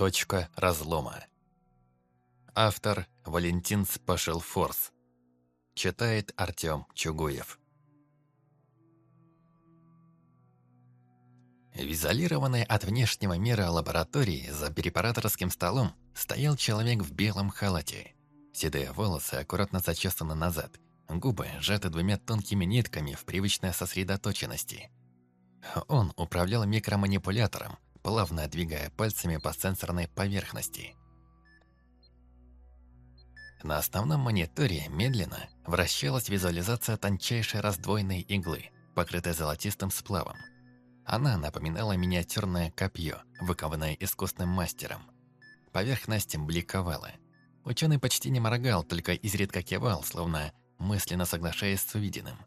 Точка разлома. Автор Валентин Спашилфорс. Читает Артем Чугуев. В изолированной от внешнего мира лаборатории за перепараторским столом стоял человек в белом халате. Седые волосы аккуратно зачесаны назад, губы сжаты двумя тонкими нитками в привычной сосредоточенности. Он управлял микроманипулятором, плавно двигая пальцами по сенсорной поверхности. На основном мониторе медленно вращалась визуализация тончайшей раздвоенной иглы, покрытой золотистым сплавом. Она напоминала миниатюрное копье, выкованное искусным мастером. Поверхность бликовала. Ученый почти не моргал, только изредка кивал, словно мысленно соглашаясь с увиденным.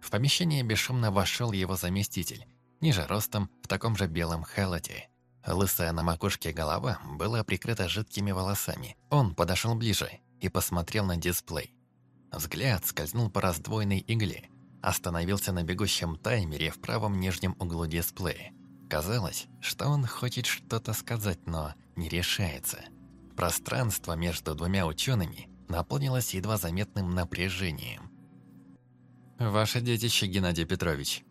В помещение бесшумно вошел его заместитель, ниже ростом, в таком же белом халате. Лысая на макушке голова была прикрыта жидкими волосами. Он подошел ближе и посмотрел на дисплей. Взгляд скользнул по раздвоенной игле, остановился на бегущем таймере в правом нижнем углу дисплея. Казалось, что он хочет что-то сказать, но не решается. Пространство между двумя учеными наполнилось едва заметным напряжением. «Ваше детище, Геннадий Петрович»,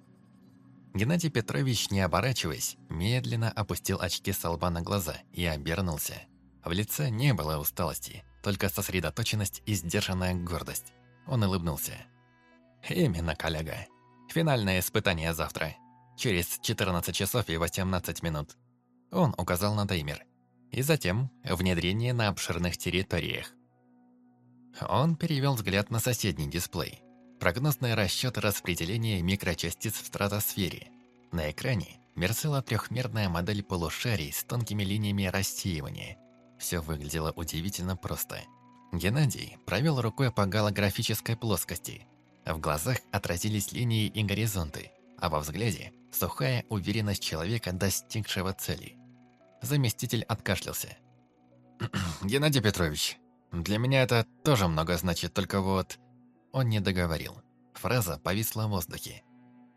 Геннадий Петрович, не оборачиваясь, медленно опустил очки с лба на глаза и обернулся. В лице не было усталости, только сосредоточенность и сдержанная гордость. Он улыбнулся. «Именно, коллега. Финальное испытание завтра. Через 14 часов и 18 минут». Он указал на таймер. И затем внедрение на обширных территориях. Он перевел взгляд на соседний дисплей. Прогнозный расчет распределения микрочастиц в стратосфере. На экране мерцала трехмерная модель полушарий с тонкими линиями рассеивания. Все выглядело удивительно просто. Геннадий провел рукой по голографической плоскости. В глазах отразились линии и горизонты, а во взгляде – сухая уверенность человека, достигшего цели. Заместитель откашлялся. «Геннадий Петрович, для меня это тоже много значит, только вот...» Он не договорил. Фраза повисла в воздухе.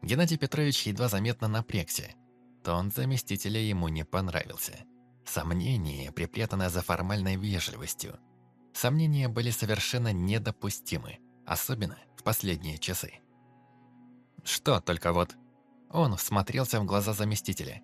Геннадий Петрович едва заметно напрягся. Тон заместителя ему не понравился. Сомнения, припрятанные за формальной вежливостью. Сомнения были совершенно недопустимы, особенно в последние часы. Что только вот... Он всмотрелся в глаза заместителя.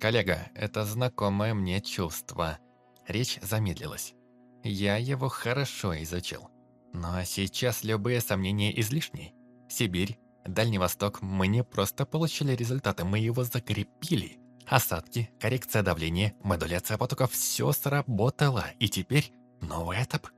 «Коллега, это знакомое мне чувство». Речь замедлилась. Я его хорошо изучил. Но сейчас любые сомнения излишни. Сибирь, Дальний Восток, мы не просто получили результаты, мы его закрепили. Осадки, коррекция давления, модуляция потоков – все сработало, и теперь новый этап.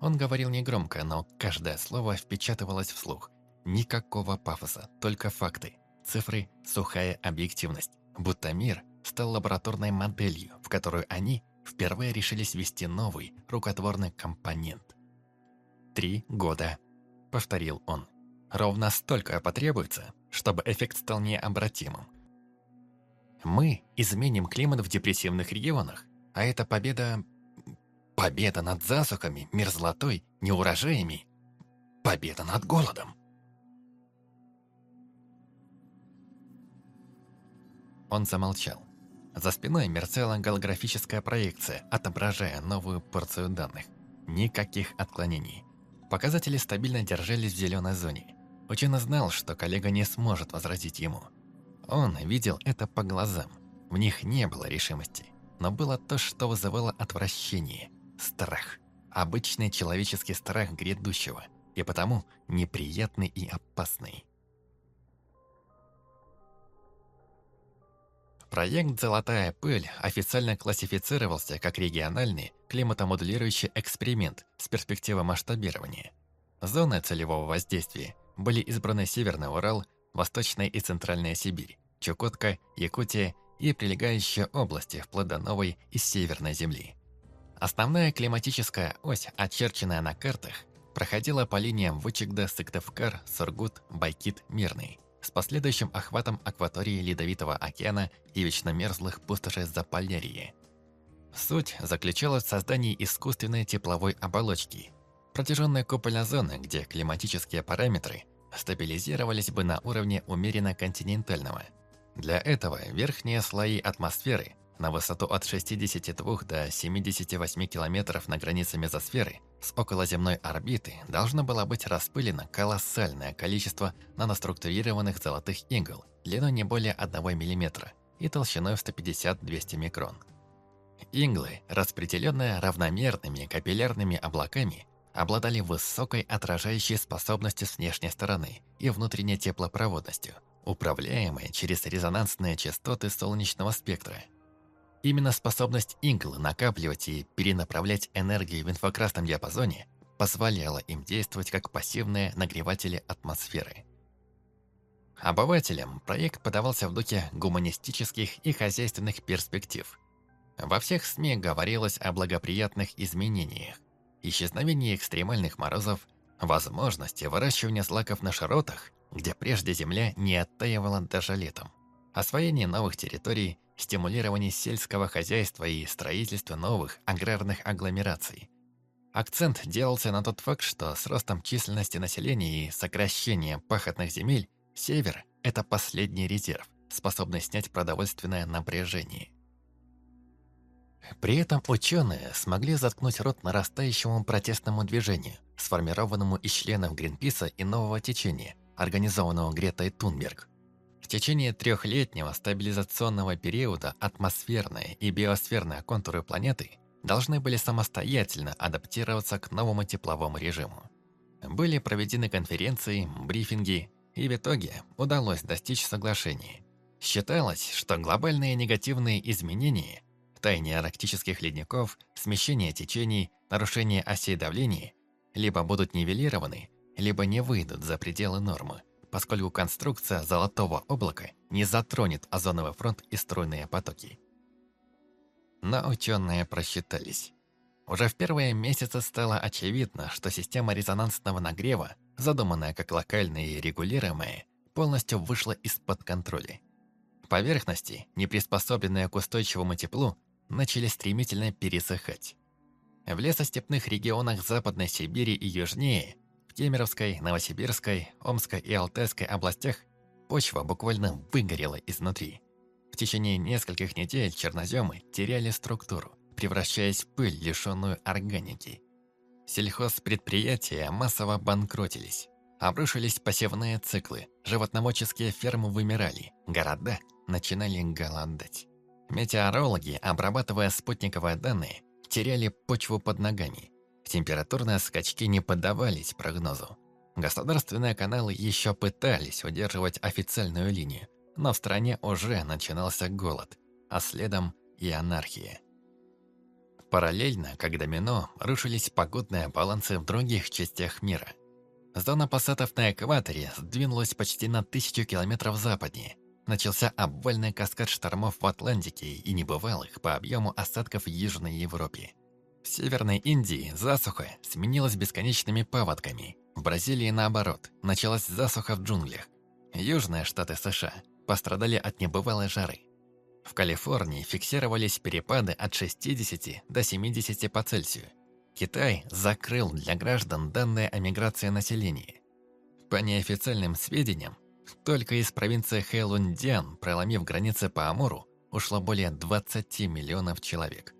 Он говорил негромко, но каждое слово впечатывалось вслух. Никакого пафоса, только факты, цифры, сухая объективность. Будто мир стал лабораторной моделью, в которую они впервые решились ввести новый рукотворный компонент. «Три года», — повторил он. «Ровно столько потребуется, чтобы эффект стал необратимым. Мы изменим климат в депрессивных регионах, а это победа... Победа над засухами, мерзлотой, неурожаями. Победа над голодом». Он замолчал. За спиной мерцала голографическая проекция, отображая новую порцию данных. Никаких отклонений. Показатели стабильно держались в зеленой зоне. Ученый знал, что коллега не сможет возразить ему. Он видел это по глазам. В них не было решимости. Но было то, что вызывало отвращение. Страх. Обычный человеческий страх грядущего. И потому неприятный и опасный. Проект «Золотая пыль» официально классифицировался как региональный климатомодулирующий эксперимент с перспективой масштабирования. Зоны целевого воздействия были избраны Северный Урал, Восточная и Центральная Сибирь, Чукотка, Якутия и прилегающие области вплоть до Новой и Северной Земли. Основная климатическая ось, очерченная на картах, проходила по линиям Вычегда, Сыктывкар, Сургут, Байкит, Мирный с последующим охватом акватории Ледовитого океана и вечно мерзлых пустошей Заполярья. Суть заключалась в создании искусственной тепловой оболочки, протяженной купольной зоны, где климатические параметры стабилизировались бы на уровне умеренно континентального. Для этого верхние слои атмосферы на высоту от 62 до 78 километров на границе мезосферы с околоземной орбиты должно было быть распылено колоссальное количество наноструктурированных золотых игл длиной не более 1 мм и толщиной в 150-200 микрон. Иглы, распределенные равномерными капиллярными облаками, обладали высокой отражающей способностью с внешней стороны и внутренней теплопроводностью, управляемой через резонансные частоты солнечного спектра – Именно способность игл накапливать и перенаправлять энергию в инфракрасном диапазоне позволяла им действовать как пассивные нагреватели атмосферы. Обывателям проект подавался в духе гуманистических и хозяйственных перспектив. Во всех СМИ говорилось о благоприятных изменениях, исчезновении экстремальных морозов, возможности выращивания злаков на широтах, где прежде земля не оттаивала даже летом, освоении новых территорий стимулирование сельского хозяйства и строительство новых аграрных агломераций. Акцент делался на тот факт, что с ростом численности населения и сокращением пахотных земель север – это последний резерв, способный снять продовольственное напряжение. При этом ученые смогли заткнуть рот нарастающему протестному движению, сформированному из членов Гринписа и нового течения, организованного Гретой Тунберг – в течение трехлетнего стабилизационного периода атмосферные и биосферные контуры планеты должны были самостоятельно адаптироваться к новому тепловому режиму. Были проведены конференции, брифинги, и в итоге удалось достичь соглашений. Считалось, что глобальные негативные изменения – таяние арктических ледников, смещение течений, нарушение осей давления – либо будут нивелированы, либо не выйдут за пределы нормы – поскольку конструкция золотого облака не затронет озоновый фронт и стройные потоки. Но ученые просчитались. Уже в первые месяцы стало очевидно, что система резонансного нагрева, задуманная как локальная и регулируемая, полностью вышла из-под контроля. Поверхности, не приспособленные к устойчивому теплу, начали стремительно пересыхать. В лесостепных регионах Западной Сибири и южнее Кемеровской, Новосибирской, Омской и Алтайской областях почва буквально выгорела изнутри. В течение нескольких недель черноземы теряли структуру, превращаясь в пыль, лишенную органики. Сельхозпредприятия массово банкротились. Обрушились посевные циклы, животноводческие фермы вымирали, города начинали голодать. Метеорологи, обрабатывая спутниковые данные, теряли почву под ногами, Температурные скачки не поддавались прогнозу. Государственные каналы еще пытались удерживать официальную линию, но в стране уже начинался голод, а следом и анархия. Параллельно, как домино, рушились погодные балансы в других частях мира. Зона пассатов на экваторе сдвинулась почти на тысячу километров западнее. Начался обвальный каскад штормов в Атлантике и небывалых по объему осадков в Южной Европе. В Северной Индии засуха сменилась бесконечными паводками. В Бразилии, наоборот, началась засуха в джунглях. Южные штаты США пострадали от небывалой жары. В Калифорнии фиксировались перепады от 60 до 70 по Цельсию. Китай закрыл для граждан данные о миграции населения. По неофициальным сведениям, только из провинции Хэйлунцзян, проломив границы по Амуру, ушло более 20 миллионов человек.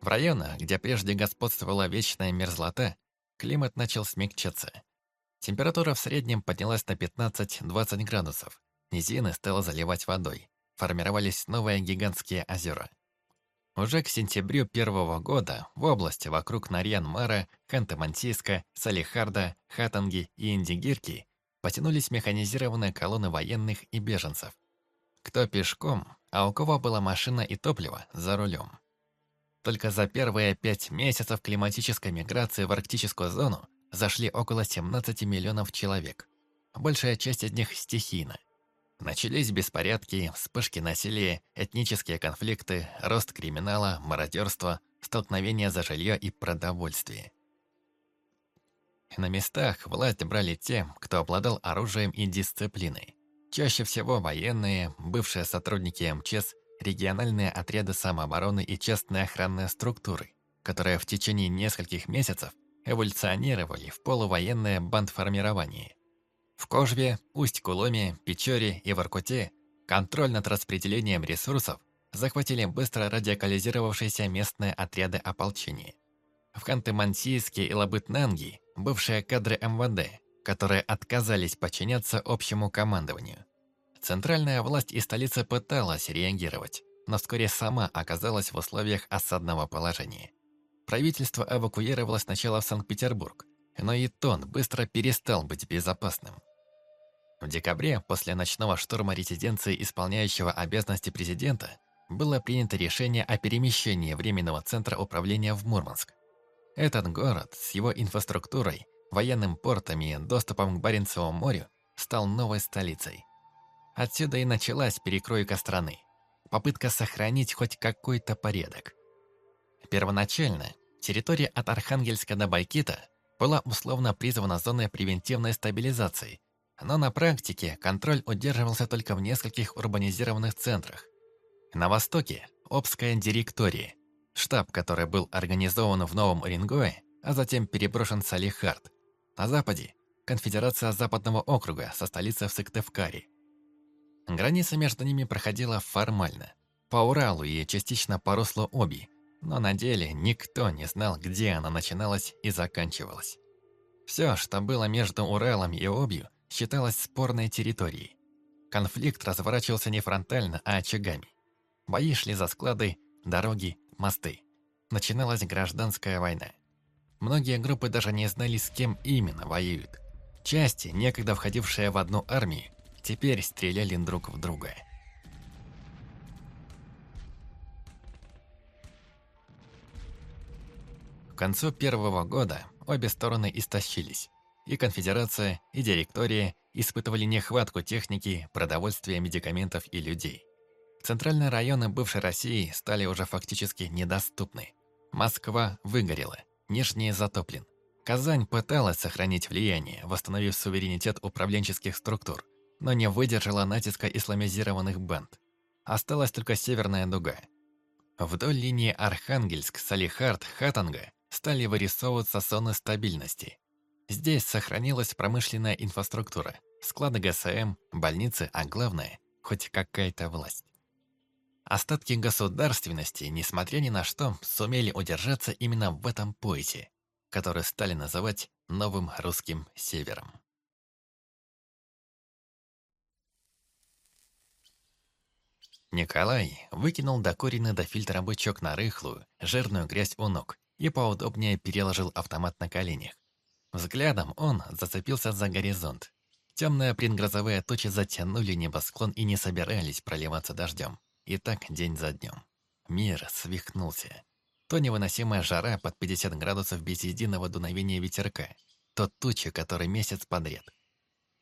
В районах, где прежде господствовала вечная мерзлота, климат начал смягчаться. Температура в среднем поднялась на 15-20 градусов. Низины стало заливать водой. Формировались новые гигантские озера. Уже к сентябрю первого года в области вокруг Нарьян-Мара, Ханты-Мансийска, Салихарда, Хатанги и Индигирки потянулись механизированные колонны военных и беженцев. Кто пешком, а у кого была машина и топливо за рулем. Только за первые пять месяцев климатической миграции в арктическую зону зашли около 17 миллионов человек. Большая часть из них стихийно. Начались беспорядки, вспышки насилия, этнические конфликты, рост криминала, мародерства, столкновения за жилье и продовольствие. На местах власть брали те, кто обладал оружием и дисциплиной. Чаще всего военные, бывшие сотрудники МЧС региональные отряды самообороны и частные охранные структуры, которые в течение нескольких месяцев эволюционировали в полувоенное бандформирование. В Кожве, Усть-Куломе, Печоре и Воркуте контроль над распределением ресурсов захватили быстро радикализировавшиеся местные отряды ополчения. В Ханты-Мансийске и Лабытнанги бывшие кадры МВД, которые отказались подчиняться общему командованию. Центральная власть и столица пыталась реагировать, но вскоре сама оказалась в условиях осадного положения. Правительство эвакуировало сначала в Санкт-Петербург, но и тон быстро перестал быть безопасным. В декабре, после ночного штурма резиденции исполняющего обязанности президента, было принято решение о перемещении Временного центра управления в Мурманск. Этот город с его инфраструктурой, военным портами и доступом к Баренцевому морю стал новой столицей. Отсюда и началась перекройка страны. Попытка сохранить хоть какой-то порядок. Первоначально территория от Архангельска до Байкита была условно призвана зоной превентивной стабилизации, но на практике контроль удерживался только в нескольких урбанизированных центрах. На востоке – Обская директория, штаб, который был организован в Новом Уренгое, а затем переброшен в Салихард. На западе – Конфедерация Западного округа со столицей в Сыктывкаре. Граница между ними проходила формально, по Уралу и частично по руслу Оби, но на деле никто не знал, где она начиналась и заканчивалась. Все, что было между Уралом и Обью, считалось спорной территорией. Конфликт разворачивался не фронтально, а очагами. Бои шли за склады, дороги, мосты. Начиналась гражданская война. Многие группы даже не знали, с кем именно воюют. Части, некогда входившие в одну армию, теперь стреляли друг в друга. К концу первого года обе стороны истощились. И конфедерация, и директория испытывали нехватку техники, продовольствия, медикаментов и людей. Центральные районы бывшей России стали уже фактически недоступны. Москва выгорела, Нижний затоплен. Казань пыталась сохранить влияние, восстановив суверенитет управленческих структур, но не выдержала натиска исламизированных банд. Осталась только Северная дуга. Вдоль линии Архангельск, Салихард, Хатанга стали вырисовываться зоны стабильности. Здесь сохранилась промышленная инфраструктура, склады ГСМ, больницы, а главное, хоть какая-то власть. Остатки государственности, несмотря ни на что, сумели удержаться именно в этом поясе, который стали называть «новым русским севером». Николай выкинул докуренный до фильтра бычок на рыхлую, жирную грязь у ног и поудобнее переложил автомат на коленях. Взглядом он зацепился за горизонт. Темные предгрозовые тучи затянули небосклон и не собирались проливаться дождем. И так день за днем. Мир свихнулся. То невыносимая жара под 50 градусов без единого дуновения ветерка. То тучи, который месяц подряд.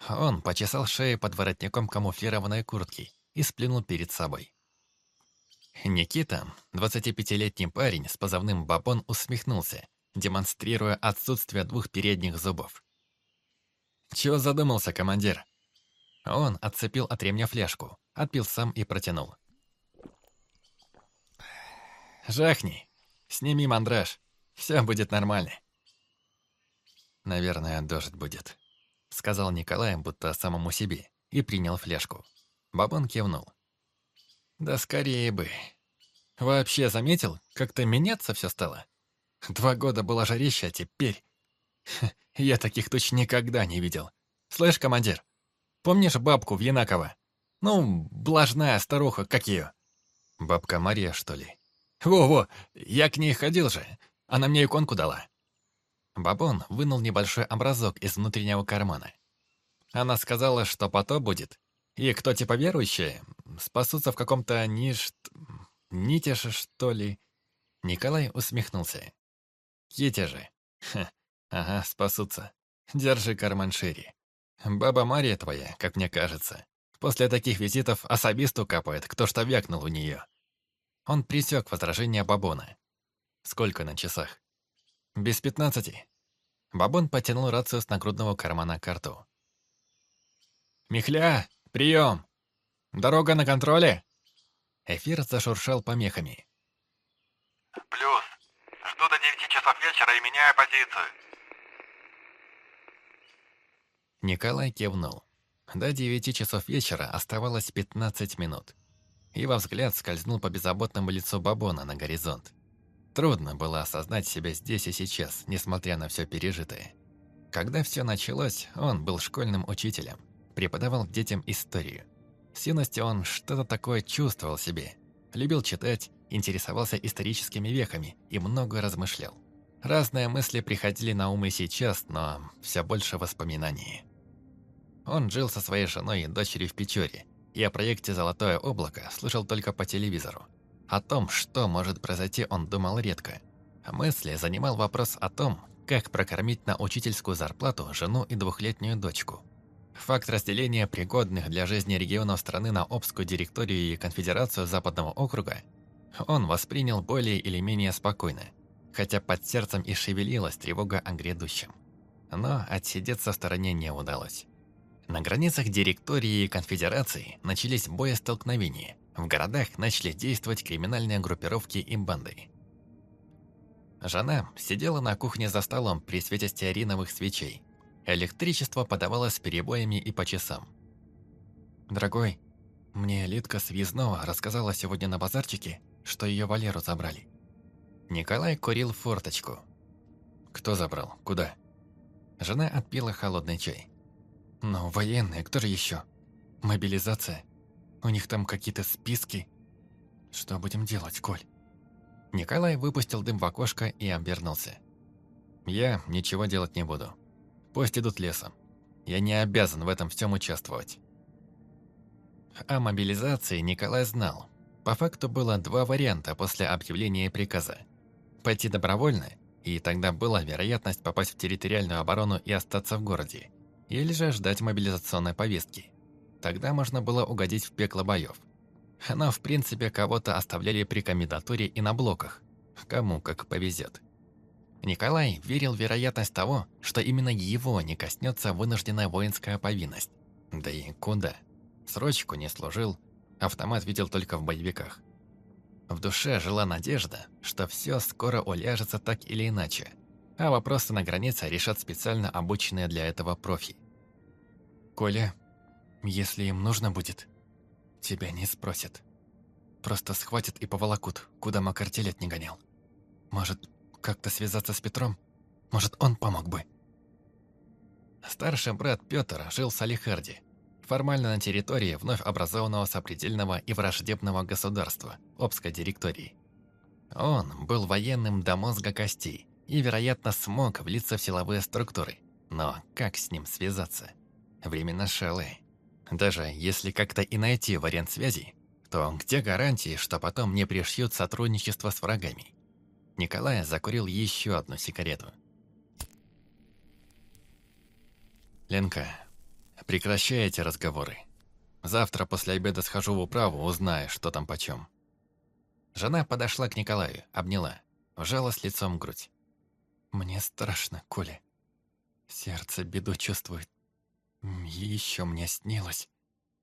Он почесал шею под воротником камуфлированной куртки и сплюнул перед собой. Никита, 25-летний парень с позывным «Бабон», усмехнулся, демонстрируя отсутствие двух передних зубов. «Чего задумался, командир?» Он отцепил от ремня фляжку, отпил сам и протянул. «Жахни, сними мандраж, все будет нормально». «Наверное, дождь будет», — сказал Николай, будто самому себе, и принял фляжку. Бабон кивнул. «Да скорее бы. Вообще заметил, как-то меняться все стало? Два года было жарище, а теперь... Я таких туч никогда не видел. Слышь, командир, помнишь бабку в Янаково? Ну, блажная старуха, как ее? Бабка Мария, что ли? Во-во, я к ней ходил же. Она мне иконку дала. Бабон вынул небольшой образок из внутреннего кармана. Она сказала, что потоп будет, и кто типа верующие, спасутся в каком-то ниш... Нитеше, что ли? Николай усмехнулся. Кити же. Ха, ага, спасутся. Держи карман шире. Баба Мария твоя, как мне кажется, после таких визитов особисту капает, кто что вякнул у нее. Он пресек возражение Бабона. Сколько на часах? Без пятнадцати. Бабон потянул рацию с нагрудного кармана к рту. «Михля, прием! Дорога на контроле!» Эфир зашуршал помехами. «Плюс. Жду до девяти часов вечера и меняю позицию». Николай кивнул. До девяти часов вечера оставалось пятнадцать минут. Его взгляд скользнул по беззаботному лицу Бабона на горизонт. Трудно было осознать себя здесь и сейчас, несмотря на все пережитое. Когда все началось, он был школьным учителем, преподавал детям историю. С юности он что-то такое чувствовал себе. Любил читать, интересовался историческими вехами и много размышлял. Разные мысли приходили на ум и сейчас, но все больше воспоминаний. Он жил со своей женой и дочерью в Печоре, и о проекте «Золотое облако» слышал только по телевизору. О том, что может произойти, он думал редко. Мысли занимал вопрос о том, как прокормить на учительскую зарплату жену и двухлетнюю дочку. Факт разделения пригодных для жизни регионов страны на Обскую директорию и конфедерацию Западного округа он воспринял более или менее спокойно, хотя под сердцем и шевелилась тревога о грядущем. Но отсидеться в стороне не удалось. На границах директории и конфедерации начались боестолкновения. В городах начали действовать криминальные группировки и банды. Жена сидела на кухне за столом при свете стеариновых свечей. Электричество подавалось с перебоями и по часам. «Дорогой, мне Литка Связного рассказала сегодня на базарчике, что ее Валеру забрали». Николай курил форточку. «Кто забрал? Куда?» Жена отпила холодный чай. Но военные, кто же еще? Мобилизация. У них там какие-то списки. Что будем делать, Коль? Николай выпустил дым в окошко и обернулся. Я ничего делать не буду. Пусть идут лесом. Я не обязан в этом всем участвовать. О мобилизации Николай знал. По факту было два варианта после объявления приказа. Пойти добровольно, и тогда была вероятность попасть в территориальную оборону и остаться в городе или же ждать мобилизационной повестки. Тогда можно было угодить в пекло боев. Но, в принципе, кого-то оставляли при комендатуре и на блоках. Кому как повезет. Николай верил в вероятность того, что именно его не коснется вынужденная воинская повинность. Да и куда? Срочку не служил, автомат видел только в боевиках. В душе жила надежда, что все скоро уляжется так или иначе, а вопросы на границе решат специально обученные для этого профи. «Коля, если им нужно будет, тебя не спросят. Просто схватят и поволокут, куда Макартелет не гонял. Может, как-то связаться с Петром? Может, он помог бы?» Старший брат Петр жил в Салихарде, формально на территории вновь образованного сопредельного и враждебного государства, Обской директории. Он был военным до мозга костей, и, вероятно, смог влиться в силовые структуры. Но как с ним связаться? Время шалы. Даже если как-то и найти вариант связи, то где гарантии, что потом не пришьют сотрудничество с врагами? Николай закурил еще одну сигарету. «Ленка, прекращай эти разговоры. Завтра после обеда схожу в управу, узнаю, что там почем». Жена подошла к Николаю, обняла, вжалась лицом грудь. Мне страшно, Коля. Сердце беду чувствует. Еще мне снилось.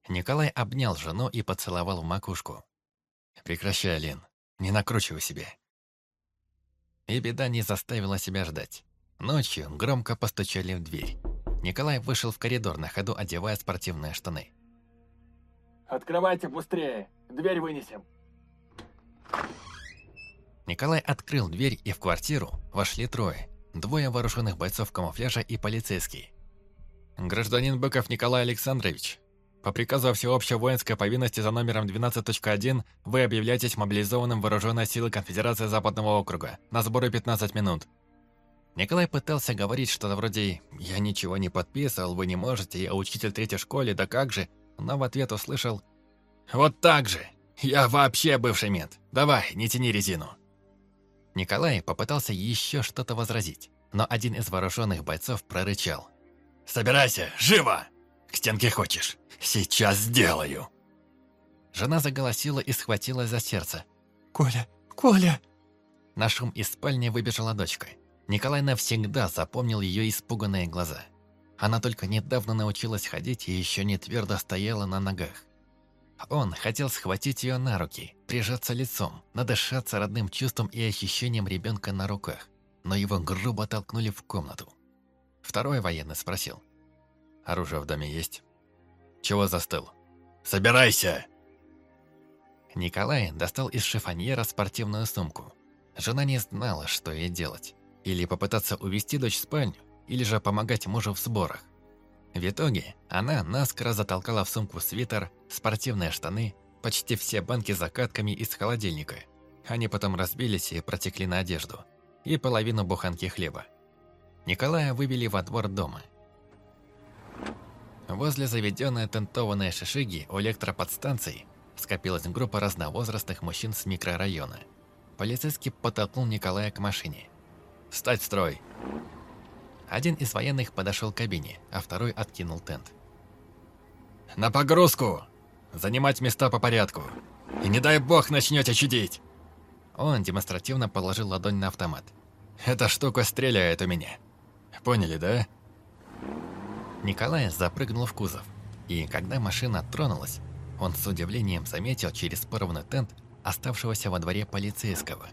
Николай обнял жену и поцеловал в макушку. «Прекращай, Лен, не накручивай себя». И беда не заставила себя ждать. Ночью громко постучали в дверь. Николай вышел в коридор, на ходу одевая спортивные штаны. «Открывайте быстрее! Дверь вынесем!» Николай открыл дверь, и в квартиру вошли трое. Двое вооруженных бойцов камуфляжа и полицейский. «Гражданин Быков Николай Александрович, по приказу всеобщей воинской повинности за номером 12.1 вы объявляетесь мобилизованным вооруженной силы Конфедерации Западного округа. На сборы 15 минут». Николай пытался говорить что-то вроде «Я ничего не подписывал, вы не можете, я учитель третьей школе, да как же?» Но в ответ услышал «Вот так же! Я вообще бывший мент! Давай, не тяни резину!» Николай попытался еще что-то возразить, но один из вооруженных бойцов прорычал. «Собирайся, живо! К стенке хочешь? Сейчас сделаю!» Жена заголосила и схватилась за сердце. «Коля! Коля!» На шум из спальни выбежала дочка. Николай навсегда запомнил ее испуганные глаза. Она только недавно научилась ходить и еще не твердо стояла на ногах. Он хотел схватить ее на руки, прижаться лицом, надышаться родным чувством и ощущением ребенка на руках, но его грубо толкнули в комнату. Второй военный спросил. «Оружие в доме есть?» «Чего застыл?» «Собирайся!» Николай достал из шифоньера спортивную сумку. Жена не знала, что ей делать. Или попытаться увести дочь в спальню, или же помогать мужу в сборах. В итоге она наскоро затолкала в сумку свитер, спортивные штаны, почти все банки с закатками из холодильника. Они потом разбились и протекли на одежду. И половину буханки хлеба. Николая вывели во двор дома. Возле заведенной тентованной шишиги у электроподстанции скопилась группа разновозрастных мужчин с микрорайона. Полицейский подтолкнул Николая к машине. «Встать в строй!» Один из военных подошел к кабине, а второй откинул тент. «На погрузку! Занимать места по порядку! И не дай бог начнете чудить!» Он демонстративно положил ладонь на автомат. «Эта штука стреляет у меня. Поняли, да?» Николай запрыгнул в кузов, и когда машина тронулась, он с удивлением заметил через порванный тент оставшегося во дворе полицейского.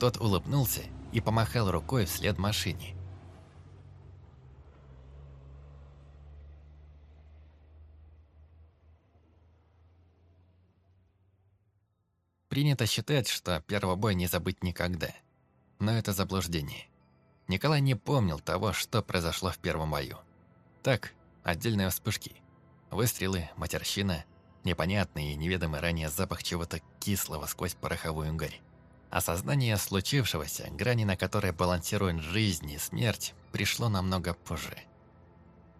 Тот улыбнулся и помахал рукой вслед машине. Принято считать, что первый бой не забыть никогда. Но это заблуждение. Николай не помнил того, что произошло в первом бою. Так, отдельные вспышки. Выстрелы, матерщина, непонятный и неведомый ранее запах чего-то кислого сквозь пороховую гарь. Осознание случившегося, грани на которой балансируют жизнь и смерть, пришло намного позже.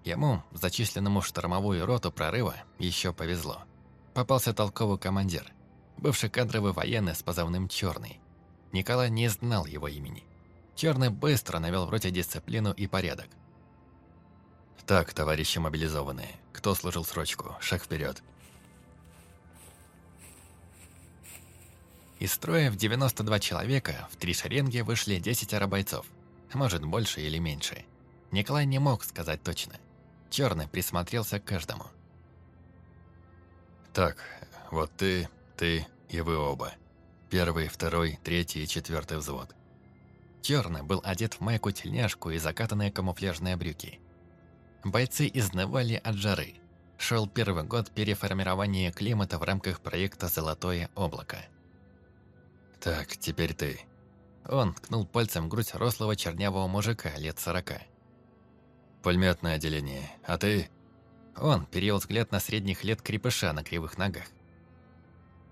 Ему, зачисленному в штормовую роту прорыва, еще повезло. Попался толковый командир, бывший кадровый военный с позывным «Черный». Николай не знал его имени. Черный быстро навел в роте дисциплину и порядок. «Так, товарищи мобилизованные, кто служил срочку? Шаг вперед!» Из строя в 92 человека в три шеренги вышли 10 бойцов. Может, больше или меньше. Николай не мог сказать точно. Черный присмотрелся к каждому. «Так, вот ты, ты и вы оба. Первый, второй, третий и четвертый взвод. Черный был одет в майку-тельняшку и закатанные камуфляжные брюки. Бойцы изнывали от жары. Шел первый год переформирования климата в рамках проекта «Золотое облако». «Так, теперь ты». Он ткнул пальцем грудь рослого чернявого мужика лет сорока. «Пулеметное отделение. А ты?» Он перевел взгляд на средних лет крепыша на кривых ногах.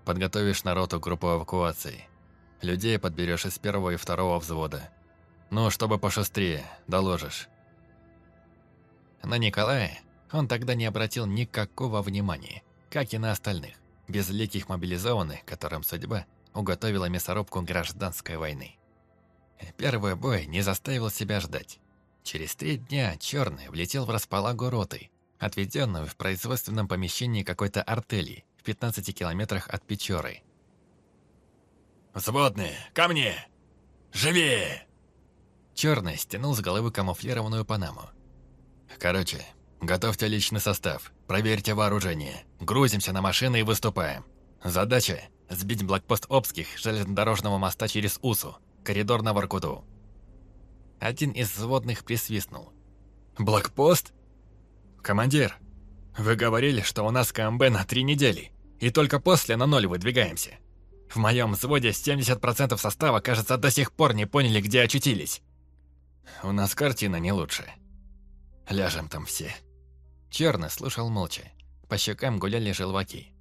Подготовишь народу группу эвакуации. Людей подберешь из первого и второго взвода. Ну, чтобы пошустрее, доложишь. На Николая он тогда не обратил никакого внимания, как и на остальных, безликих мобилизованных, которым судьба уготовила мясорубку гражданской войны. Первый бой не заставил себя ждать. Через три дня Черный влетел в располагу роты, отведенную в производственном помещении какой-то артели, 15 километрах от Печоры. «Взводные, ко мне! Живее!» Черный стянул с головы камуфлированную панаму. «Короче, готовьте личный состав, проверьте вооружение, грузимся на машины и выступаем. Задача – сбить блокпост Обских железнодорожного моста через Усу, коридор на Воркуту». Один из взводных присвистнул. «Блокпост? Командир, вы говорили, что у нас КМБ на три недели и только после на ноль выдвигаемся. В моем взводе 70% состава, кажется, до сих пор не поняли, где очутились. У нас картина не лучше. Ляжем там все. Черный слушал молча. По щекам гуляли желваки.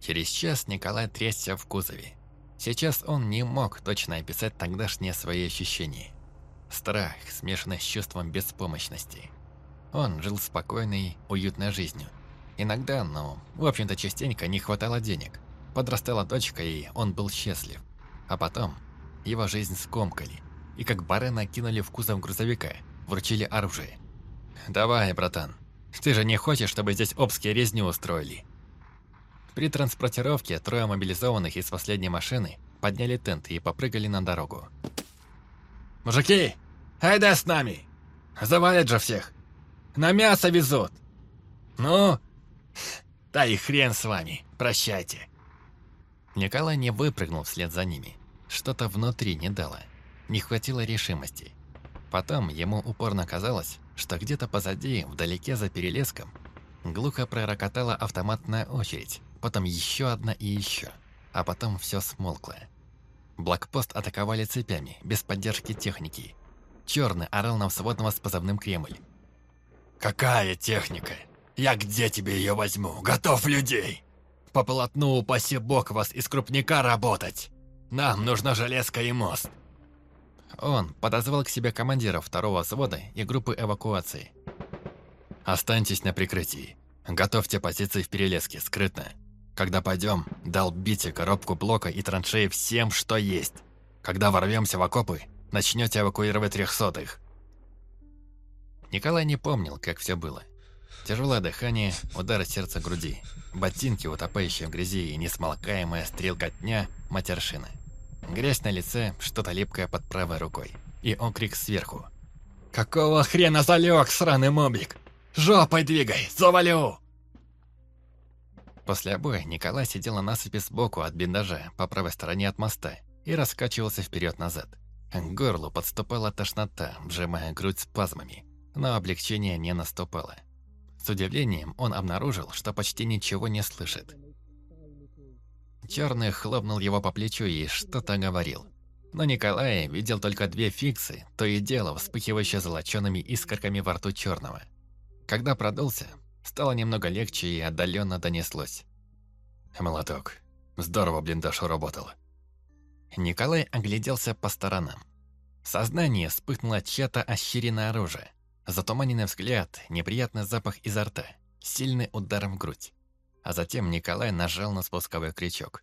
Через час Николай трясся в кузове. Сейчас он не мог точно описать тогдашние свои ощущения. Страх, смешанный с чувством беспомощности. Он жил спокойной, уютной жизнью. Иногда, но, в общем-то, частенько не хватало денег. Подрастала дочка, и он был счастлив. А потом его жизнь скомкали. И как барена кинули в кузов грузовика, вручили оружие. «Давай, братан, ты же не хочешь, чтобы здесь обские резню устроили?» При транспортировке трое мобилизованных из последней машины подняли тент и попрыгали на дорогу. «Мужики, айда с нами! Завалят же всех! На мясо везут! Ну, да и хрен с вами, прощайте!» Николай не выпрыгнул вслед за ними. Что-то внутри не дало. Не хватило решимости. Потом ему упорно казалось, что где-то позади, вдалеке за перелеском, глухо пророкотала автоматная очередь, потом еще одна и еще, а потом все смолкло. Блокпост атаковали цепями, без поддержки техники. Черный орал нам сводного с позывным Кремль. «Какая техника? Я где тебе ее возьму? Готов людей! По полотну, упаси бог вас, из крупника работать! Нам нужна железка и мост!» Он подозвал к себе командира второго взвода и группы эвакуации. «Останьтесь на прикрытии. Готовьте позиции в перелеске, скрытно. Когда пойдем, долбите коробку блока и траншеи всем, что есть. Когда ворвемся в окопы, начнете эвакуировать трехсотых». Николай не помнил, как все было. Тяжелое дыхание, удары сердца груди, ботинки, утопающие в грязи и несмолкаемая стрелка дня матершины. Грязь на лице, что-то липкое под правой рукой. И он крик сверху. «Какого хрена залег, сраный мобик? Жопой двигай, завалю!» После обоя Николай сидел на насыпи сбоку от биндажа, по правой стороне от моста, и раскачивался вперед-назад. К горлу подступала тошнота, сжимая грудь спазмами, но облегчение не наступало. С удивлением он обнаружил, что почти ничего не слышит. Черный хлопнул его по плечу и что-то говорил. Но Николай видел только две фиксы, то и дело вспыхивающие золочеными искорками во рту черного. Когда продулся, стало немного легче и отдаленно донеслось. «Молоток. Здорово блиндаж работал». Николай огляделся по сторонам. В сознании вспыхнуло чья-то ощеренное оружие. Затуманенный взгляд, неприятный запах изо рта, сильный удар в грудь. А затем Николай нажал на спусковой крючок.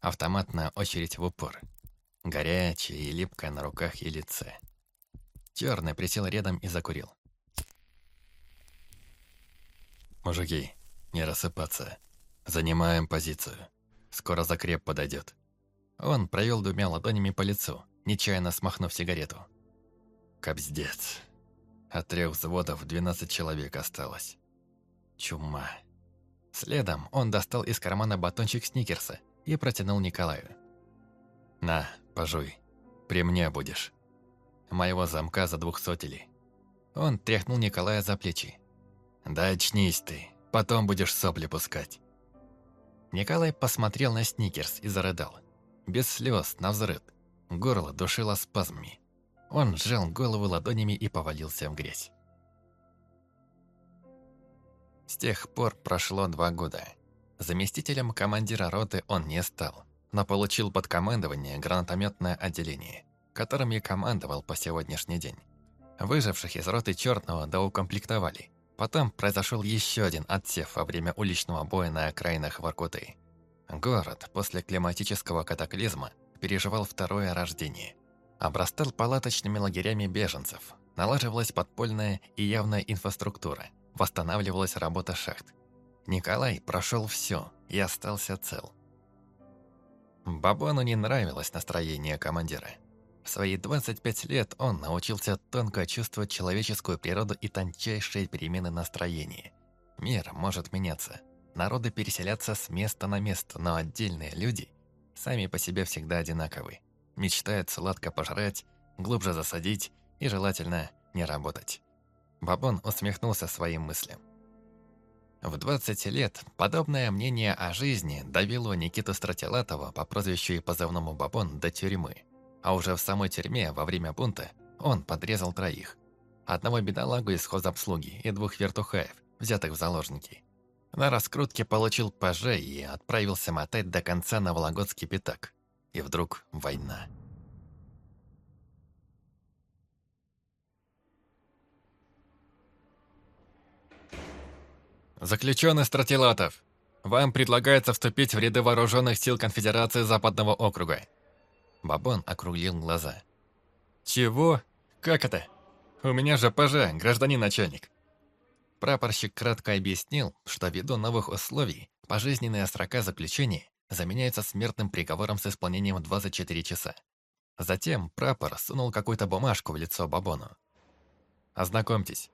Автоматная очередь в упор. Горячая и липкая на руках и лице. Черный присел рядом и закурил. «Мужики, не рассыпаться. Занимаем позицию. Скоро закреп подойдет». Он провел двумя ладонями по лицу, нечаянно смахнув сигарету. «Кобздец. От трех взводов 12 человек осталось. Чума». Следом он достал из кармана батончик сникерса и протянул Николаю. «На, пожуй. При мне будешь». Моего замка за двухсотили. Он тряхнул Николая за плечи. «Да очнись ты, потом будешь сопли пускать». Николай посмотрел на сникерс и зарыдал. Без слез, навзрыд. Горло душило спазмами. Он сжал голову ладонями и повалился в грязь. С тех пор прошло два года. Заместителем командира роты он не стал, но получил под командование гранатометное отделение, которым и командовал по сегодняшний день. Выживших из роты Черного доукомплектовали. Потом произошел еще один отсев во время уличного боя на окраинах Воркуты. Город после климатического катаклизма переживал второе рождение. Обрастал палаточными лагерями беженцев, налаживалась подпольная и явная инфраструктура, восстанавливалась работа шахт. Николай прошел все и остался цел. Бабону не нравилось настроение командира. В свои 25 лет он научился тонко чувствовать человеческую природу и тончайшие перемены настроения. Мир может меняться, народы переселяться с места на место, но отдельные люди сами по себе всегда одинаковы. Мечтают сладко пожрать, глубже засадить и желательно не работать. Бабон усмехнулся своим мыслям. В 20 лет подобное мнение о жизни довело Никиту Стратилатова по прозвищу и позывному Бабон до тюрьмы. А уже в самой тюрьме во время бунта он подрезал троих. Одного бедолагу из хозобслуги и двух вертухаев, взятых в заложники. На раскрутке получил ПЖ и отправился мотать до конца на Вологодский пятак. И вдруг война. Заключенный Стратилатов, вам предлагается вступить в ряды вооруженных сил Конфедерации Западного округа. Бабон округлил глаза. Чего? Как это? У меня же ПЖ, гражданин начальник. Прапорщик кратко объяснил, что ввиду новых условий пожизненные срока заключения заменяются смертным приговором с исполнением в 24 часа. Затем прапор сунул какую-то бумажку в лицо Бабону. «Ознакомьтесь.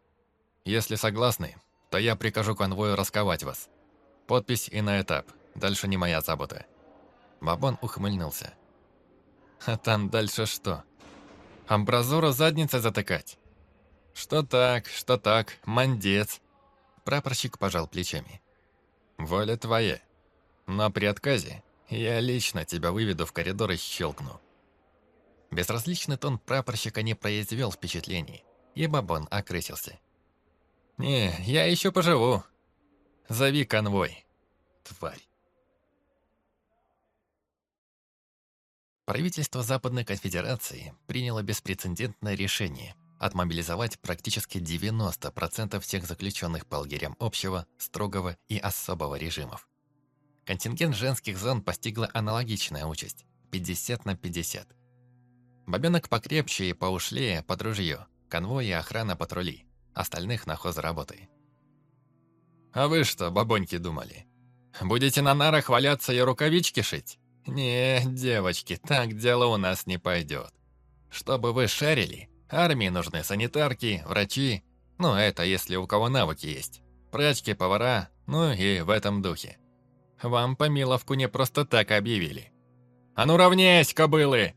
Если согласны, то я прикажу конвою расковать вас. Подпись и на этап. Дальше не моя забота». Бабон ухмыльнулся. А там дальше что? Амбразуру задницей затыкать? Что так, что так, мандец. Прапорщик пожал плечами. Воля твоя. Но при отказе я лично тебя выведу в коридор и щелкну. Безразличный тон прапорщика не произвел впечатлений, и Бабон окрысился. «Не, я еще поживу. Зови конвой, тварь». Правительство Западной Конфедерации приняло беспрецедентное решение отмобилизовать практически 90% всех заключенных по лагерям общего, строгого и особого режимов. Контингент женских зон постигла аналогичная участь – 50 на 50. Бабенок покрепче и поушлее под ружье, конвой и охрана патрулей, остальных на хозработы. «А вы что, бабоньки, думали? Будете на нарах валяться и рукавички шить? Не, девочки, так дело у нас не пойдет. Чтобы вы шарили, армии нужны санитарки, врачи, ну это если у кого навыки есть, прачки, повара, ну и в этом духе. Вам помиловку не просто так объявили. А ну равняйсь, кобылы!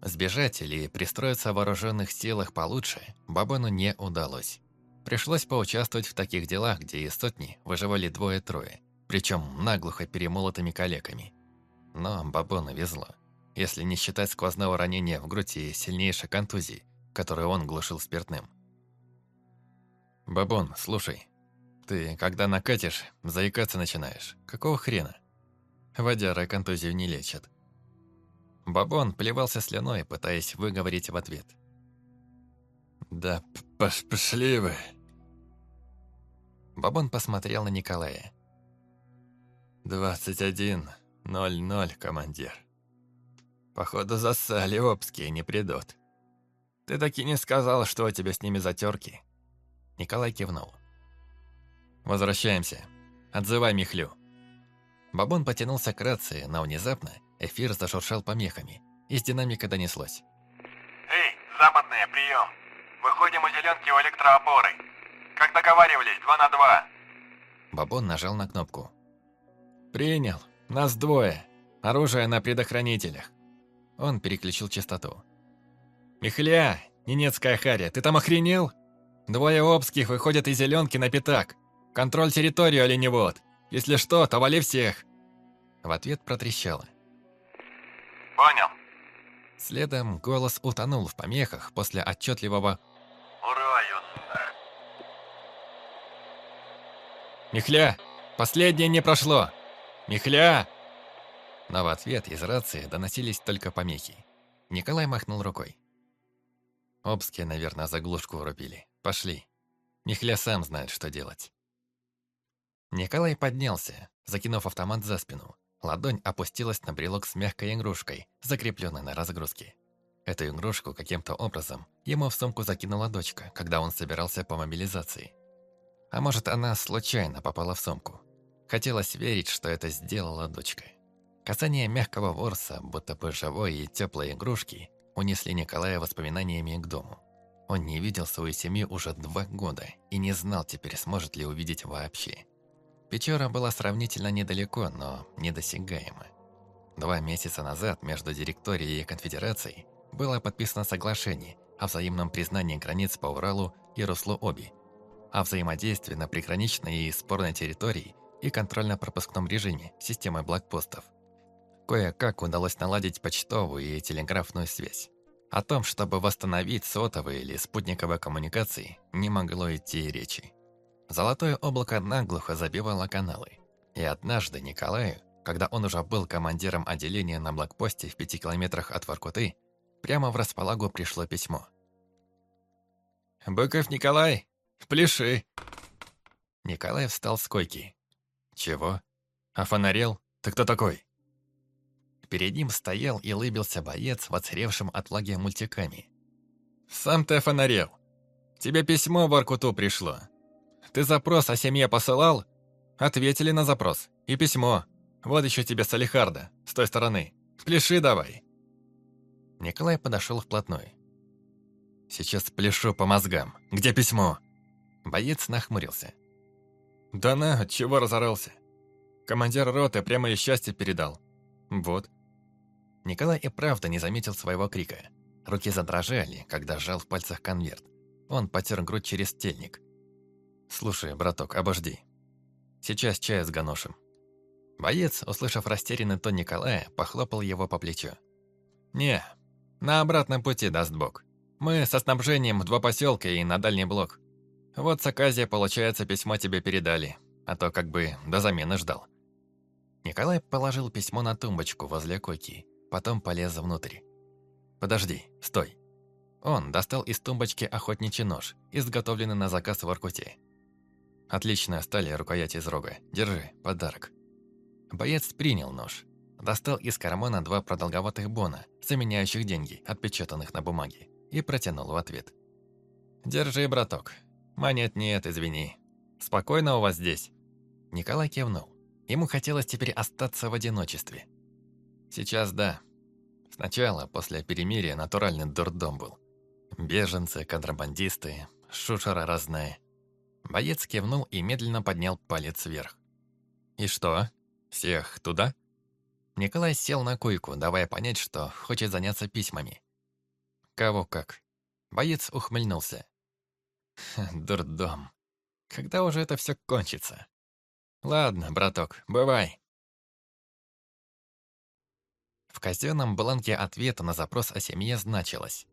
Сбежать или пристроиться в вооруженных силах получше Бабону не удалось. Пришлось поучаствовать в таких делах, где из сотни выживали двое-трое, причем наглухо перемолотыми калеками. Но Бабону везло, если не считать сквозного ранения в грудь и сильнейшей контузии, которую он глушил спиртным. «Бабон, слушай, ты, когда накатишь, заикаться начинаешь. Какого хрена?» Водяра контузию не лечат. Бабон плевался слюной, пытаясь выговорить в ответ. «Да пош пошли вы!» Бабон посмотрел на Николая. «Двадцать один, ноль ноль, командир. Походу, засали обские, не придут. Ты таки не сказал, что у тебя с ними затерки?» Николай кивнул. «Возвращаемся. Отзывай Михлю». Бабон потянулся к рации, но внезапно Эфир зашуршал помехами. Из динамика донеслось. «Эй, западные, прием! Выходим у зеленки у электроопоры. Как договаривались, два на два!» Бабон нажал на кнопку. «Принял. Нас двое. Оружие на предохранителях». Он переключил частоту. «Михля, Ненецкая Харя, ты там охренел? Двое обских выходят из зеленки на пятак. Контроль территории, оленевод. Если что, то вали всех!» В ответ протрещало. Понял. Следом голос утонул в помехах после отчетливого «Ураются». «Михля, последнее не прошло! Михля!» Но в ответ из рации доносились только помехи. Николай махнул рукой. Обские, наверное, заглушку врубили. Пошли. Михля сам знает, что делать. Николай поднялся, закинув автомат за спину, Ладонь опустилась на брелок с мягкой игрушкой, закрепленной на разгрузке. Эту игрушку каким-то образом ему в сумку закинула дочка, когда он собирался по мобилизации. А может, она случайно попала в сумку. Хотелось верить, что это сделала дочка. Касание мягкого ворса, будто бы живой и теплой игрушки, унесли Николая воспоминаниями к дому. Он не видел свою семью уже два года и не знал теперь, сможет ли увидеть вообще. Печора была сравнительно недалеко, но недосягаема. Два месяца назад между директорией и конфедерацией было подписано соглашение о взаимном признании границ по Уралу и руслу Оби, о взаимодействии на приграничной и спорной территории и контрольно-пропускном режиме системы блокпостов. Кое-как удалось наладить почтовую и телеграфную связь. О том, чтобы восстановить сотовые или спутниковые коммуникации, не могло идти и речи. Золотое облако наглухо забивало каналы. И однажды Николаю, когда он уже был командиром отделения на блокпосте в пяти километрах от Воркуты, прямо в располагу пришло письмо. «Быков Николай, пляши!» Николай встал с койки. «Чего? Офонарел? Ты кто такой?» Перед ним стоял и лыбился боец в оцаревшем от влаги мультиками. «Сам ты офонарел. Тебе письмо в Воркуту пришло. Ты запрос о семье посылал? Ответили на запрос. И письмо. Вот еще тебе Салихарда, с той стороны. Пляши давай. Николай подошел вплотную. Сейчас пляшу по мозгам. Где письмо? Боец нахмурился. Да на, чего разорался? Командир роты прямо из счастья передал. Вот. Николай и правда не заметил своего крика. Руки задрожали, когда сжал в пальцах конверт. Он потер грудь через тельник. «Слушай, браток, обожди. Сейчас чая с ганошем». Боец, услышав растерянный тон Николая, похлопал его по плечу. «Не, на обратном пути даст бог. Мы со снабжением в два поселка и на дальний блок. Вот с Аказия, получается, письмо тебе передали, а то как бы до замены ждал». Николай положил письмо на тумбочку возле койки, потом полез внутрь. «Подожди, стой». Он достал из тумбочки охотничий нож, изготовленный на заказ в Аркуте. «Отличная стали рукоять из рога. Держи, подарок». Боец принял нож. Достал из кармана два продолговатых бона, заменяющих деньги, отпечатанных на бумаге, и протянул в ответ. «Держи, браток. Монет нет, извини. Спокойно у вас здесь?» Николай кивнул. Ему хотелось теперь остаться в одиночестве. «Сейчас да. Сначала, после перемирия, натуральный дурдом был. Беженцы, контрабандисты, шушера разная». Боец кивнул и медленно поднял палец вверх. «И что? Всех туда?» Николай сел на койку, давая понять, что хочет заняться письмами. «Кого как?» Боец ухмыльнулся. «Дурдом. Когда уже это все кончится?» «Ладно, браток, бывай». В казенном бланке ответа на запрос о семье значилось.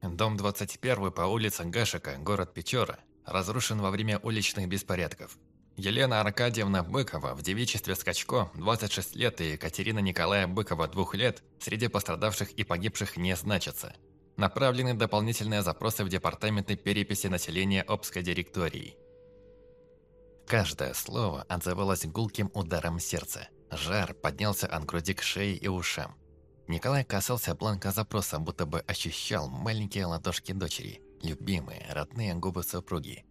Дом 21 по улице Гашика, город Печора, разрушен во время уличных беспорядков. Елена Аркадьевна Быкова в девичестве Скачко, 26 лет, и Екатерина Николая Быкова, 2 лет, среди пострадавших и погибших не значатся. Направлены дополнительные запросы в департаменты переписи населения Обской директории. Каждое слово отзывалось гулким ударом сердца. Жар поднялся от груди к шее и ушам. Николай касался бланка запроса, будто бы ощущал маленькие ладошки дочери, любимые, родные губы супруги.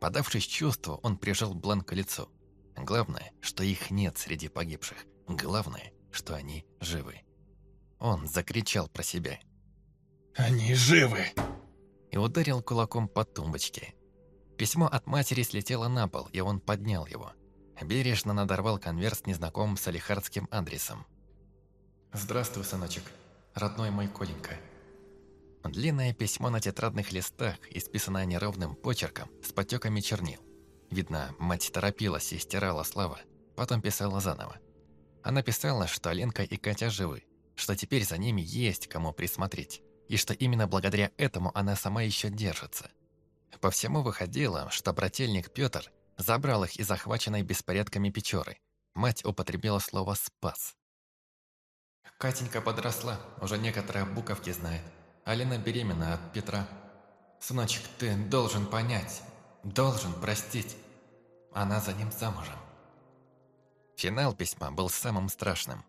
Подавшись чувству, он прижал бланк к лицу. Главное, что их нет среди погибших. Главное, что они живы. Он закричал про себя. «Они живы!» И ударил кулаком по тумбочке. Письмо от матери слетело на пол, и он поднял его. Бережно надорвал конверт с незнакомым салихардским адресом. «Здравствуй, сыночек. Родной мой Коленька». Длинное письмо на тетрадных листах, исписанное неровным почерком, с потеками чернил. Видно, мать торопилась и стирала слова, потом писала заново. Она писала, что Ленка и Катя живы, что теперь за ними есть кому присмотреть, и что именно благодаря этому она сама еще держится. По всему выходило, что брательник Петр забрал их из захваченной беспорядками Печоры. Мать употребила слово «спас». Катенька подросла, уже некоторые буковки знает. Алина беременна от Петра. Сыночек, ты должен понять, должен простить. Она за ним замужем. Финал письма был самым страшным.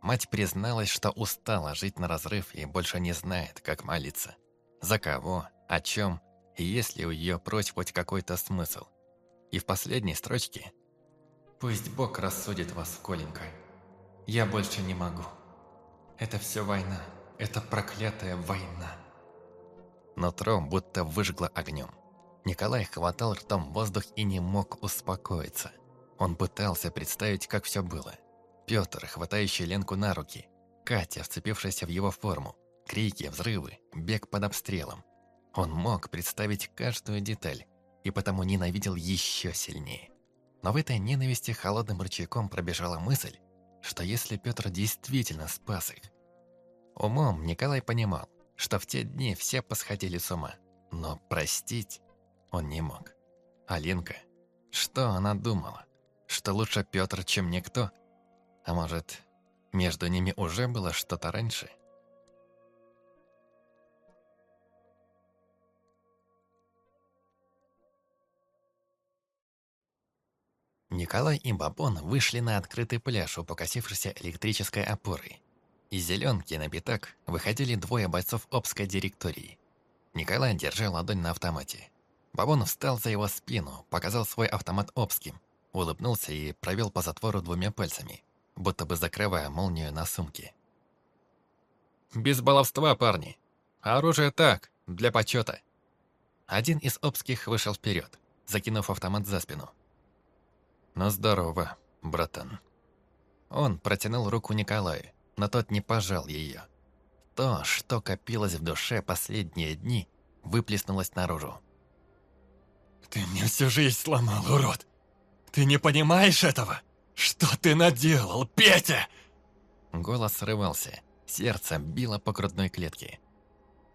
Мать призналась, что устала жить на разрыв и больше не знает, как молиться. За кого, о чем, и есть ли у ее просьб хоть какой-то смысл. И в последней строчке «Пусть Бог рассудит вас, Коленька. Я больше не могу». Это все война. Это проклятая война. Нутро будто выжгло огнем. Николай хватал ртом воздух и не мог успокоиться. Он пытался представить, как все было. Петр, хватающий Ленку на руки. Катя, вцепившаяся в его форму. Крики, взрывы, бег под обстрелом. Он мог представить каждую деталь, и потому ненавидел еще сильнее. Но в этой ненависти холодным рычагом пробежала мысль, что если Петр действительно спас их... Умом Николай понимал, что в те дни все посходили с ума, но простить он не мог. Алинка, что она думала? Что лучше Петр, чем никто? А может, между ними уже было что-то раньше? Николай и Бабон вышли на открытый пляж у покосившейся электрической опоры. Из зеленки на пятак выходили двое бойцов Обской директории. Николай держал ладонь на автомате. Бабон встал за его спину, показал свой автомат Обским, улыбнулся и провел по затвору двумя пальцами, будто бы закрывая молнию на сумке. «Без баловства, парни. Оружие так, для почета». Один из Обских вышел вперед, закинув автомат за спину. «Ну здорово, братан». Он протянул руку Николаю, но тот не пожал ее. То, что копилось в душе последние дни, выплеснулось наружу. «Ты мне всю жизнь сломал, урод! Ты не понимаешь этого? Что ты наделал, Петя?» Голос срывался, сердце било по грудной клетке.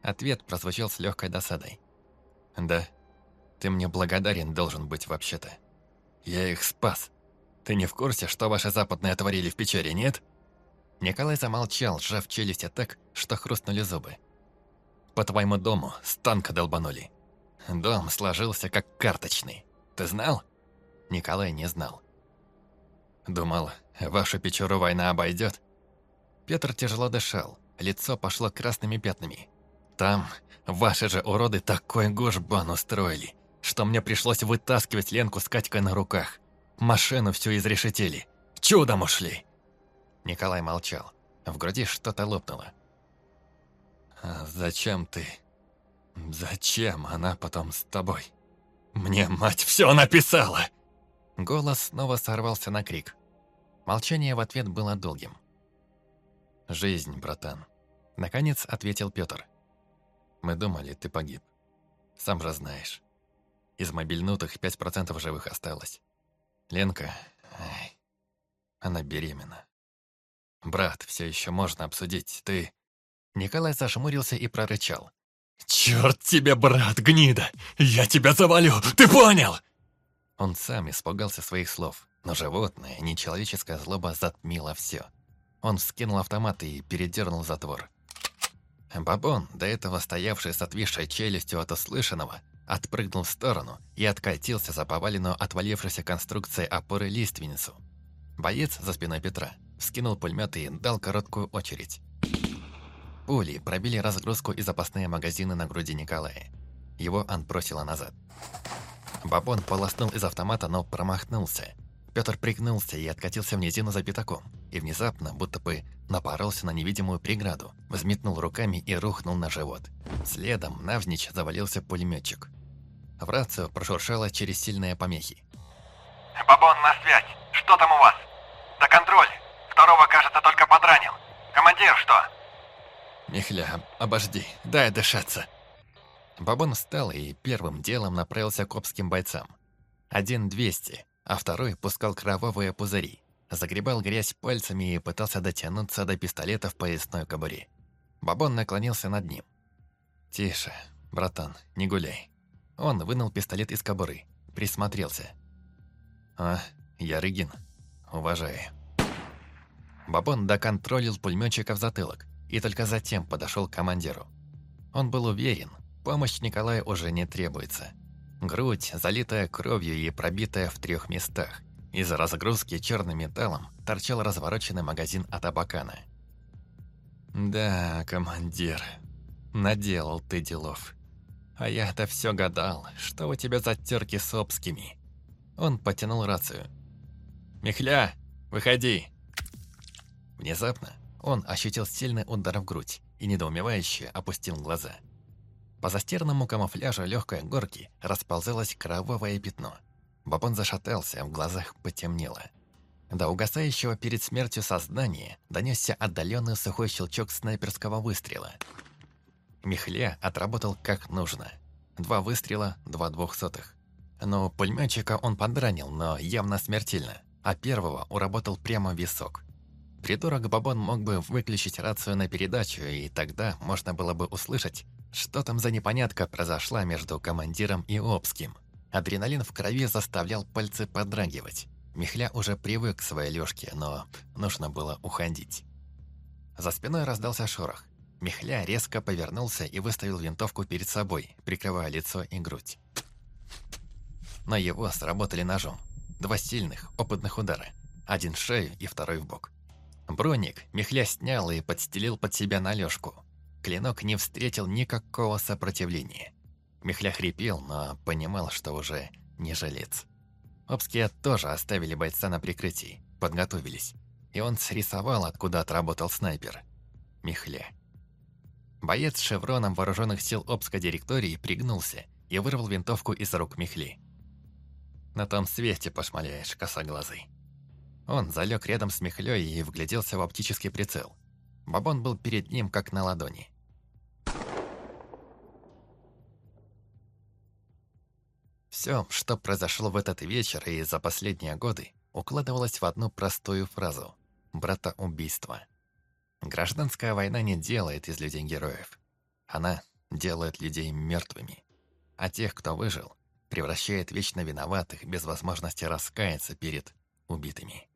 Ответ прозвучал с легкой досадой. «Да, ты мне благодарен должен быть вообще-то. Я их спас. Ты не в курсе, что ваши западные творили в пещере, нет?» Николай замолчал, сжав челюсти так, что хрустнули зубы. «По твоему дому с танка долбанули. Дом сложился как карточный. Ты знал?» Николай не знал. «Думал, вашу печеру война обойдет?» Петр тяжело дышал, лицо пошло красными пятнами. «Там ваши же уроды такой гушбан устроили, что мне пришлось вытаскивать Ленку с Катькой на руках. Машину всю изрешетили. Чудом ушли!» Николай молчал. В груди что-то лопнуло. «А зачем ты? Зачем она потом с тобой? Мне мать все написала!» Голос снова сорвался на крик. Молчание в ответ было долгим. «Жизнь, братан», — наконец ответил Петр. «Мы думали, ты погиб. Сам же знаешь. Из мобильнутых 5% живых осталось. Ленка, ай, она беременна. «Брат, все еще можно обсудить. Ты...» Николай зашмурился и прорычал. «Черт тебе, брат, гнида! Я тебя завалю, ты понял?» Он сам испугался своих слов, но животное, нечеловеческая злоба затмила все. Он вскинул автомат и передернул затвор. Бабон, до этого стоявший с отвисшей челюстью от услышанного, отпрыгнул в сторону и откатился за поваленную отвалившейся конструкцией опоры лиственницу. Боец за спиной Петра скинул пулемет и дал короткую очередь. Пули пробили разгрузку и запасные магазины на груди Николая. Его отбросило назад. Бабон полоснул из автомата, но промахнулся. Петр пригнулся и откатился в низину за пятаком. И внезапно, будто бы напоролся на невидимую преграду, взметнул руками и рухнул на живот. Следом навзничь завалился пулеметчик. В рацию прошуршало через сильные помехи. «Бабон, на связь! Что там у вас? Да контроль! Второго, кажется, только подранил. Командир, что?» «Михля, обожди, дай дышаться». Бабон встал и первым делом направился к обским бойцам. Один двести, а второй пускал кровавые пузыри. Загребал грязь пальцами и пытался дотянуться до пистолета в поясной кобуре. Бабон наклонился над ним. «Тише, братан, не гуляй». Он вынул пистолет из кобуры, присмотрелся. «А, я Рыгин. Уважаю». Бабон доконтролил пулеметчика в затылок и только затем подошел к командиру. Он был уверен, помощь Николая уже не требуется. Грудь, залитая кровью и пробитая в трех местах. Из разгрузки черным металлом торчал развороченный магазин от Абакана. «Да, командир, наделал ты делов. А я-то все гадал, что у тебя за терки с Обскими». Он потянул рацию. «Михля, выходи!» Внезапно он ощутил сильный удар в грудь и недоумевающе опустил глаза. По застиранному камуфляжу легкой горки расползалось кровавое пятно. Бабон зашатался, в глазах потемнело. До угасающего перед смертью сознания донесся отдаленный сухой щелчок снайперского выстрела. Михля отработал как нужно. Два выстрела, два двухсотых. Но пулеметчика он подранил, но явно смертельно, а первого уработал прямо в висок. Придурок Бабон мог бы выключить рацию на передачу, и тогда можно было бы услышать, что там за непонятка произошла между командиром и Обским. Адреналин в крови заставлял пальцы подрагивать. Михля уже привык к своей лёжке, но нужно было уходить. За спиной раздался шорох. Михля резко повернулся и выставил винтовку перед собой, прикрывая лицо и грудь. На его сработали ножом. Два сильных, опытных удара. Один в шею и второй в бок. Броник Михля снял и подстелил под себя налёжку. Клинок не встретил никакого сопротивления. Михля хрипел, но понимал, что уже не жилец. Обские тоже оставили бойца на прикрытии, подготовились. И он срисовал, откуда отработал снайпер. Михля. Боец с шевроном вооруженных сил Обской директории пригнулся и вырвал винтовку из рук Михли. «На том свете пошмаляешь, косоглазый». Он залег рядом с Михлёй и вгляделся в оптический прицел. Бабон был перед ним как на ладони. Все, что произошло в этот вечер и за последние годы, укладывалось в одну простую фразу – братоубийство. Гражданская война не делает из людей героев. Она делает людей мертвыми. А тех, кто выжил, превращает вечно виноватых без возможности раскаяться перед убитыми.